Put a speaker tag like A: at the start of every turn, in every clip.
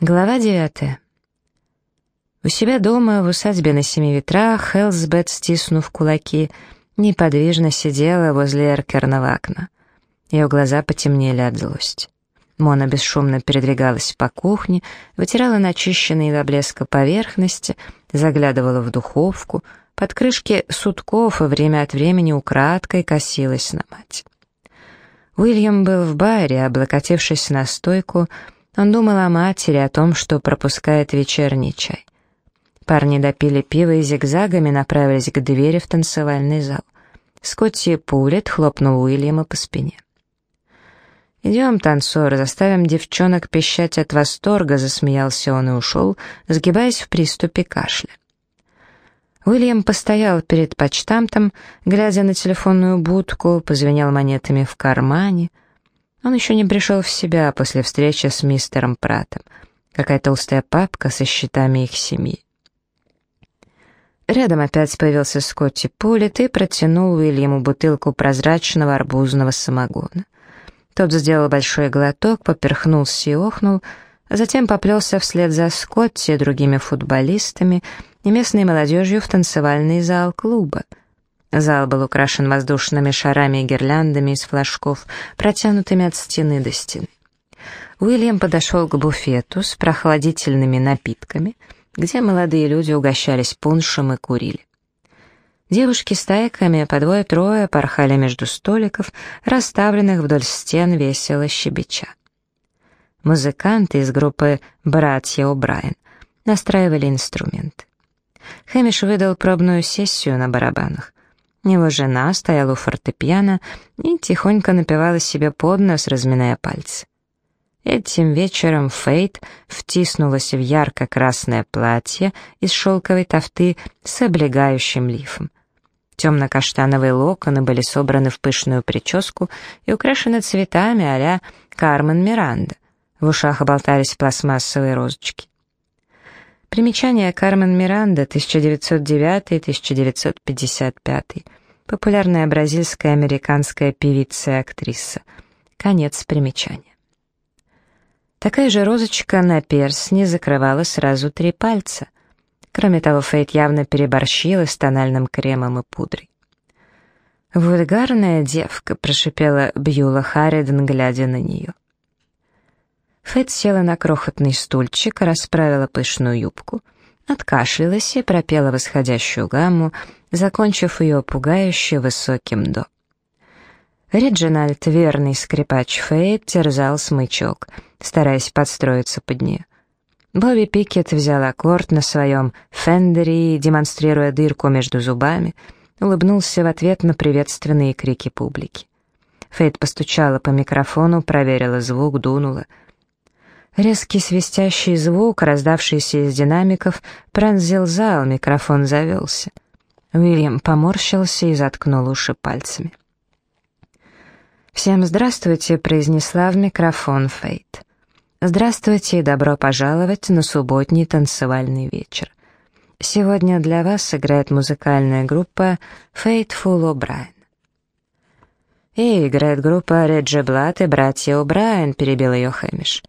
A: Глава девятая. У себя дома, в усадьбе на семи ветрах, Элсбет, стиснув кулаки, неподвижно сидела возле эркерного окна. Ее глаза потемнели от злости. Мона бесшумно передвигалась по кухне, вытирала начищенные до блеска поверхности, заглядывала в духовку, под крышки сутков и время от времени украдкой косилась на мать. Уильям был в баре, облокотившись на стойку, он думал о матери, о том, что пропускает вечерний чай. Парни допили пиво и зигзагами направились к двери в танцевальный зал. Скотти Пулет хлопнул Уильяма по спине. «Идем, танцоры, заставим девчонок пищать от восторга», — засмеялся он и ушел, сгибаясь в приступе кашля. Уильям постоял перед почтамтом, глядя на телефонную будку, позвенел монетами в кармане — он еще не пришел в себя после встречи с мистером Пратом. Какая толстая папка со счетами их семьи. Рядом опять появился Скотти Пулит и протянул Уильяму бутылку прозрачного арбузного самогона. Тот сделал большой глоток, поперхнулся и охнул, а затем поплелся вслед за Скотти, другими футболистами и местной молодежью в танцевальный зал клуба — Зал был украшен воздушными шарами и гирляндами из флажков, протянутыми от стены до стены. Уильям подошел к буфету с прохладительными напитками, где молодые люди угощались пуншем и курили. Девушки стайками по двое-трое порхали между столиков, расставленных вдоль стен весело щебеча. Музыканты из группы «Братья О'Брайен» настраивали инструменты. Хэмиш выдал пробную сессию на барабанах. Его жена стояла у фортепиано и тихонько напевала себе под нос, разминая пальцы. Этим вечером Фейт втиснулась в ярко-красное платье из шелковой тофты с облегающим лифом. Темно-каштановые локоны были собраны в пышную прическу и украшены цветами а-ля Кармен Миранда. В ушах болтались пластмассовые розочки. Примечание Кармен Миранда, 1909-1955. Популярная бразильская американская певица и актриса. Конец примечания. Такая же розочка на перстне закрывала сразу три пальца. Кроме того, Фейт явно переборщила с тональным кремом и пудрой. «Вульгарная девка», — прошипела Бьюла Харриден, глядя на нее. Фэт села на крохотный стульчик, расправила пышную юбку, откашлялась и пропела восходящую гамму, закончив ее пугающе высоким «до». Реджинальд, верный скрипач Фейт, терзал смычок, стараясь подстроиться под нее. Бобби Пикет взял аккорд на своем фендере и, демонстрируя дырку между зубами, улыбнулся в ответ на приветственные крики публики. Фейт постучала по микрофону, проверила звук, дунула — Резкий свистящий звук, раздавшийся из динамиков, пронзил зал, микрофон завелся. Уильям поморщился и заткнул уши пальцами. «Всем здравствуйте», — произнесла в микрофон Фейт. «Здравствуйте и добро пожаловать на субботний танцевальный вечер. Сегодня для вас сыграет музыкальная группа Faithful O'Brien». «И играет группа Реджи Блат и братья О'Брайен», — перебил ее Хэмиш.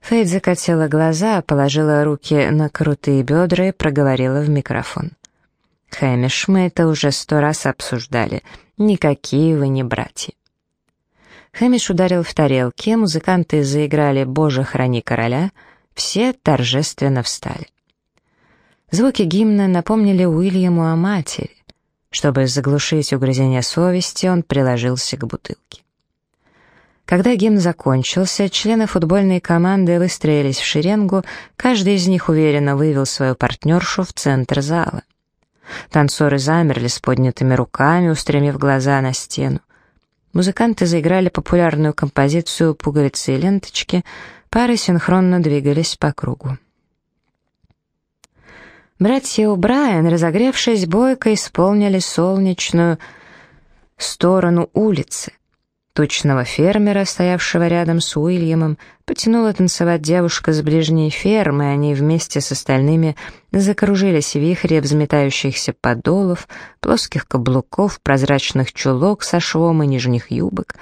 A: Фейд закатила глаза, положила руки на крутые бедра и проговорила в микрофон. «Хэмиш, мы это уже сто раз обсуждали. Никакие вы не братья». Хэмиш ударил в тарелки, музыканты заиграли «Боже, храни короля», все торжественно встали. Звуки гимна напомнили Уильяму о матери. Чтобы заглушить угрызение совести, он приложился к бутылке. Когда гимн закончился, члены футбольной команды выстроились в шеренгу, каждый из них уверенно вывел свою партнершу в центр зала. Танцоры замерли с поднятыми руками, устремив глаза на стену. Музыканты заиграли популярную композицию «Пуговицы и ленточки», пары синхронно двигались по кругу. Братья Убрайан, разогревшись бойко, исполнили солнечную сторону улицы. Тучного фермера, стоявшего рядом с Уильямом, потянула танцевать девушка с ближней фермы, и они вместе с остальными закружились в вихре взметающихся подолов, плоских каблуков, прозрачных чулок со швом и нижних юбок,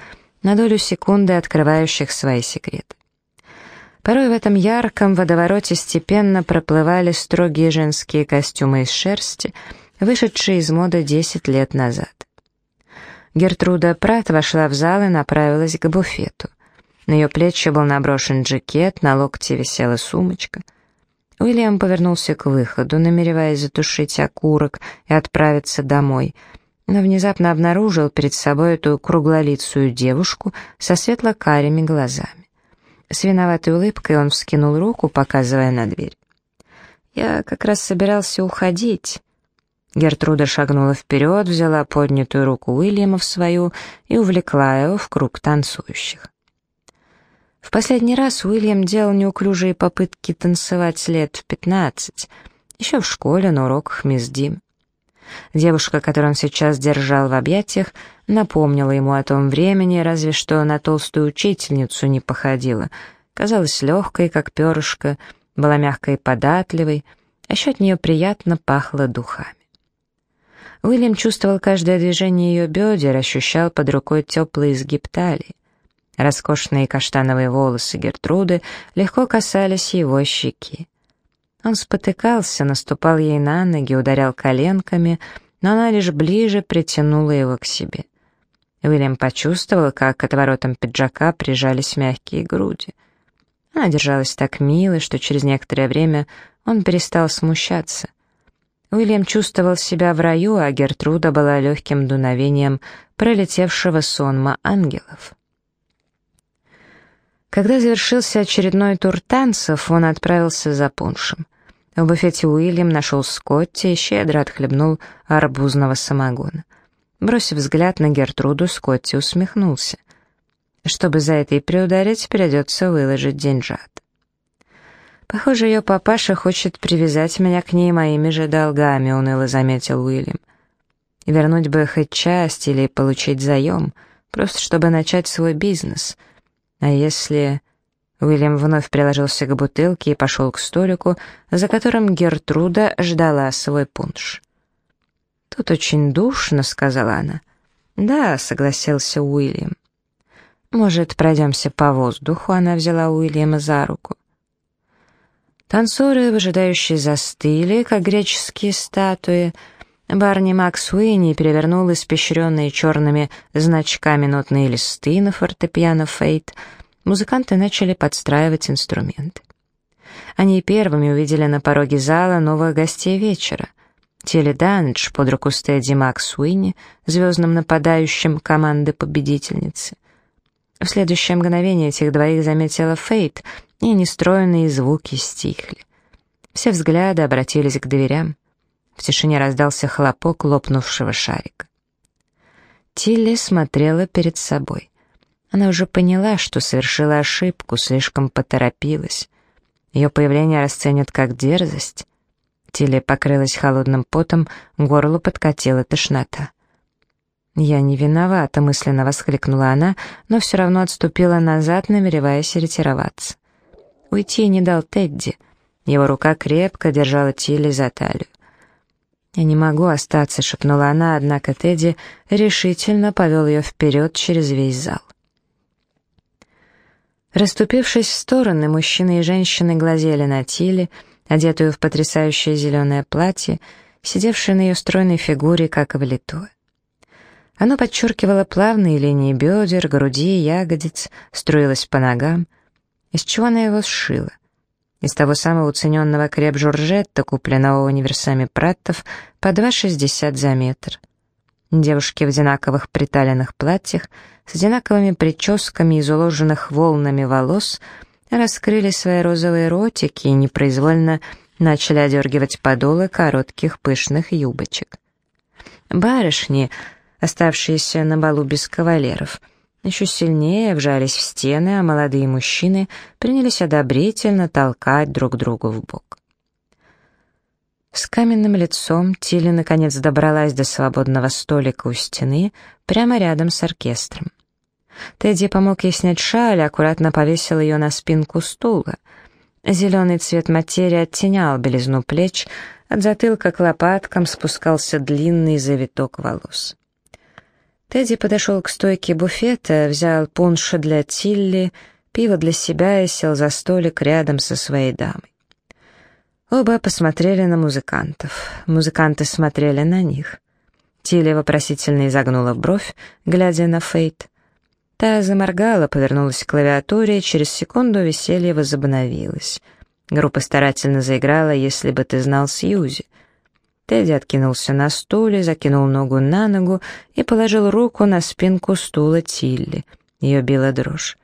A: на долю секунды открывающих свои секреты. Порой в этом ярком водовороте степенно проплывали строгие женские костюмы из шерсти, вышедшие из моды 10 лет назад. Гертруда Прат вошла в зал и направилась к буфету. На ее плечи был наброшен жакет, на локте висела сумочка. Уильям повернулся к выходу, намереваясь затушить окурок и отправиться домой, но внезапно обнаружил перед собой эту круглолицую девушку со светло-карими глазами. С виноватой улыбкой он вскинул руку, показывая на дверь. «Я как раз собирался уходить». Гертруда шагнула вперед, взяла поднятую руку Уильяма в свою и увлекла его в круг танцующих. В последний раз Уильям делал неуклюжие попытки танцевать лет в пятнадцать, еще в школе на уроках мисс Дим. Девушка, которую он сейчас держал в объятиях, напомнила ему о том времени, разве что на толстую учительницу не походила. Казалась легкой, как перышко, была мягкой и податливой, а еще от нее приятно пахло духами. Уильям чувствовал каждое движение ее бедер, ощущал под рукой теплый изгиб талии. Роскошные каштановые волосы Гертруды легко касались его щеки. Он спотыкался, наступал ей на ноги, ударял коленками, но она лишь ближе притянула его к себе. Уильям почувствовал, как к отворотам пиджака прижались мягкие груди. Она держалась так мило, что через некоторое время он перестал смущаться. Уильям чувствовал себя в раю, а Гертруда была легким дуновением пролетевшего сонма ангелов. Когда завершился очередной тур танцев, он отправился за пуншем. В буфете Уильям нашел Скотти и щедро отхлебнул арбузного самогона. Бросив взгляд на Гертруду, Скотти усмехнулся. Чтобы за это и приударить, придется выложить деньжат. «Похоже, ее папаша хочет привязать меня к ней моими же долгами», — уныло заметил Уильям. «Вернуть бы хоть часть или получить заем, просто чтобы начать свой бизнес». А если... Уильям вновь приложился к бутылке и пошел к столику, за которым Гертруда ждала свой пунш. «Тут очень душно», — сказала она. «Да», — согласился Уильям. «Может, пройдемся по воздуху?» — она взяла Уильяма за руку. Танцоры, выжидающие, застыли, как греческие статуи. Барни Макс Уинни перевернул испещренные черными значками нотные листы на фортепиано «Фейт», музыканты начали подстраивать инструменты. Они первыми увидели на пороге зала новых гостей вечера. Телли Дандж под руку с Тедди Макс Уинни, звездным нападающим команды победительницы. В следующее мгновение этих двоих заметила Фейт, и нестроенные звуки стихли. Все взгляды обратились к дверям. В тишине раздался хлопок лопнувшего шарика. Тилли смотрела перед собой. Она уже поняла, что совершила ошибку, слишком поторопилась. Ее появление расценят как дерзость. Тилли покрылась холодным потом, горло подкатила тошнота. «Я не виновата», — мысленно воскликнула она, но все равно отступила назад, намереваясь ретироваться. Уйти не дал Тедди. Его рука крепко держала Тилли за талию. «Я не могу остаться», — шепнула она, однако Тедди решительно повел ее вперед через весь зал. Расступившись в стороны, мужчины и женщины глазели на Тилли, одетую в потрясающее зеленое платье, сидевшее на ее стройной фигуре, как влитое. Оно подчеркивало плавные линии бедер, груди, ягодиц, струилось по ногам. Из чего она его сшила? Из того самого уцененного креп-журжетта, купленного в универсаме Праттов, по 2,60 за метр. Девушки в одинаковых приталенных платьях, с одинаковыми прическами из уложенных волнами волос, раскрыли свои розовые ротики и непроизвольно начали одергивать подолы коротких пышных юбочек. Барышни, оставшиеся на балу без кавалеров, еще сильнее вжались в стены, а молодые мужчины принялись одобрительно толкать друг другу в бок. С каменным лицом Тилли наконец добралась до свободного столика у стены, прямо рядом с оркестром. Тедди помог ей снять шаль, аккуратно повесил ее на спинку стула. Зеленый цвет материи оттенял белизну плеч, от затылка к лопаткам спускался длинный завиток волос. Тедди подошел к стойке буфета, взял пунш для Тилли, пиво для себя и сел за столик рядом со своей дамой. Оба посмотрели на музыкантов. Музыканты смотрели на них. Тилли вопросительно изогнула бровь, глядя на Фейт. Та заморгала, повернулась к клавиатуре, и через секунду веселье возобновилось. Группа старательно заиграла «Если бы ты знал Сьюзи». Тедди откинулся на стуле, закинул ногу на ногу и положил руку на спинку стула Тилли. Ее била дрожь.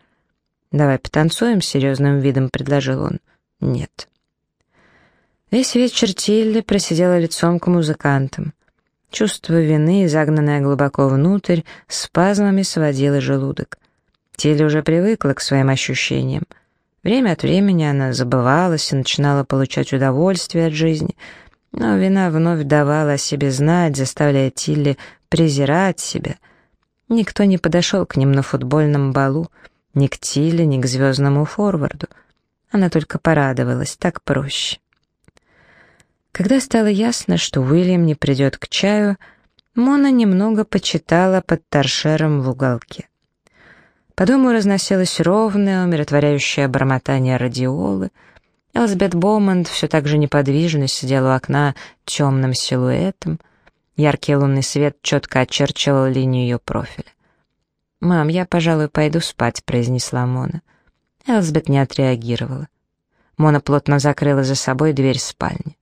A: «Давай потанцуем», — серьезным видом предложил он. «Нет». Весь вечер Тилли просидела лицом к музыкантам. Чувство вины, загнанное глубоко внутрь, спазмами сводило желудок. Тилли уже привыкла к своим ощущениям. Время от времени она забывалась и начинала получать удовольствие от жизни, но вина вновь давала о себе знать, заставляя Тилли презирать себя. Никто не подошел к ним на футбольном балу, ни к Тилли, ни к звездному форварду. Она только порадовалась, так проще. Когда стало ясно, что Уильям не придет к чаю, Мона немного почитала под торшером в уголке. По дому разносилось ровное, умиротворяющее бормотание радиолы. Элсбет Бомонд все так же неподвижно сидела у окна темным силуэтом. Яркий лунный свет четко очерчивал линию ее профиля. «Мам, я, пожалуй, пойду спать», — произнесла Мона. Элсбет не отреагировала. Мона плотно закрыла за собой дверь спальни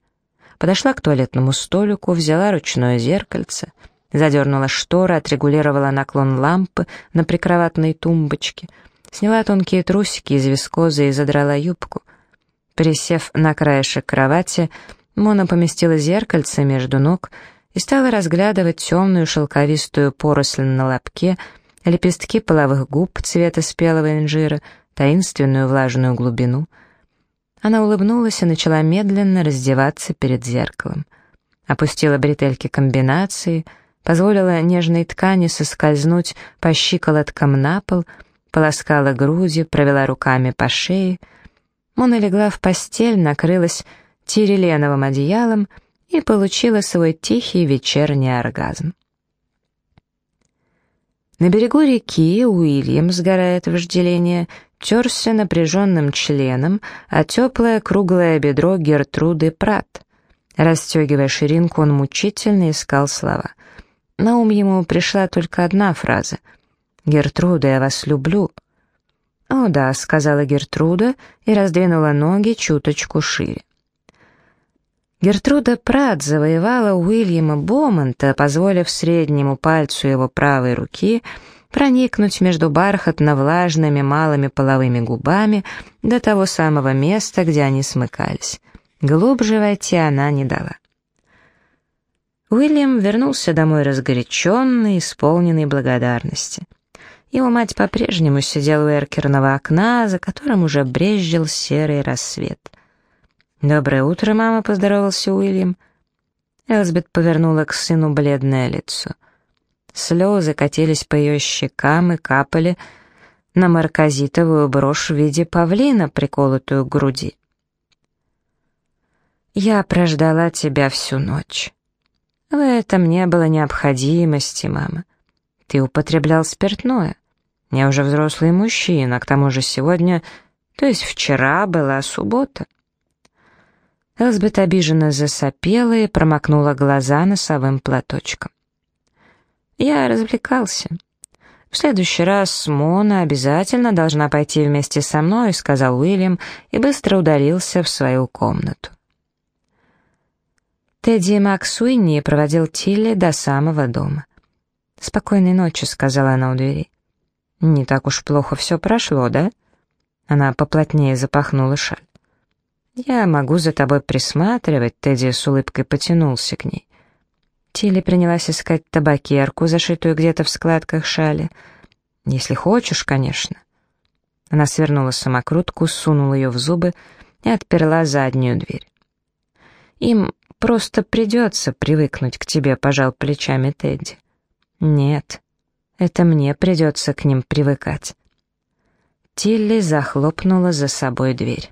A: подошла к туалетному столику, взяла ручное зеркальце, задернула шторы, отрегулировала наклон лампы на прикроватной тумбочке, сняла тонкие трусики из вискозы и задрала юбку. Присев на краешек кровати, Мона поместила зеркальце между ног и стала разглядывать темную шелковистую поросль на лобке, лепестки половых губ цвета спелого инжира, таинственную влажную глубину — она улыбнулась и начала медленно раздеваться перед зеркалом. Опустила бретельки комбинации, позволила нежной ткани соскользнуть по щиколоткам на пол, полоскала грудью, провела руками по шее. Мона легла в постель, накрылась тиреленовым одеялом и получила свой тихий вечерний оргазм. На берегу реки Уильям, сгорая от вожделения, терся напряженным членом, а теплое круглое бедро Гертруды Прат. Расстегивая ширинку, он мучительно искал слова. На ум ему пришла только одна фраза. «Гертруда, я вас люблю». «О да», — сказала Гертруда и раздвинула ноги чуточку шире. Гертруда Прат завоевала Уильяма Бомонта, позволив среднему пальцу его правой руки — проникнуть между бархатно-влажными малыми половыми губами до того самого места, где они смыкались. Глубже войти она не дала. Уильям вернулся домой разгоряченный, исполненный благодарности. Его мать по-прежнему сидела у эркерного окна, за которым уже брезжил серый рассвет. «Доброе утро, мама», — поздоровался Уильям. Элсбет повернула к сыну бледное лицо. Слезы катились по ее щекам и капали на марказитовую брошь в виде павлина, приколотую к груди. «Я прождала тебя всю ночь. В этом не было необходимости, мама. Ты употреблял спиртное. Я уже взрослый мужчина, к тому же сегодня, то есть вчера была суббота». Элсбет обиженно засопела и промокнула глаза носовым платочком. Я развлекался. В следующий раз Мона обязательно должна пойти вместе со мной, сказал Уильям и быстро удалился в свою комнату. Тедди Максуинни проводил Тилли до самого дома. «Спокойной ночи», — сказала она у двери. «Не так уж плохо все прошло, да?» Она поплотнее запахнула шаль. «Я могу за тобой присматривать», — Тедди с улыбкой потянулся к ней. Тилли принялась искать табакерку, зашитую где-то в складках шали. «Если хочешь, конечно». Она свернула самокрутку, сунула ее в зубы и отперла заднюю дверь. «Им просто придется привыкнуть к тебе», — пожал плечами Тедди. «Нет, это мне придется к ним привыкать». Тилли захлопнула за собой дверь.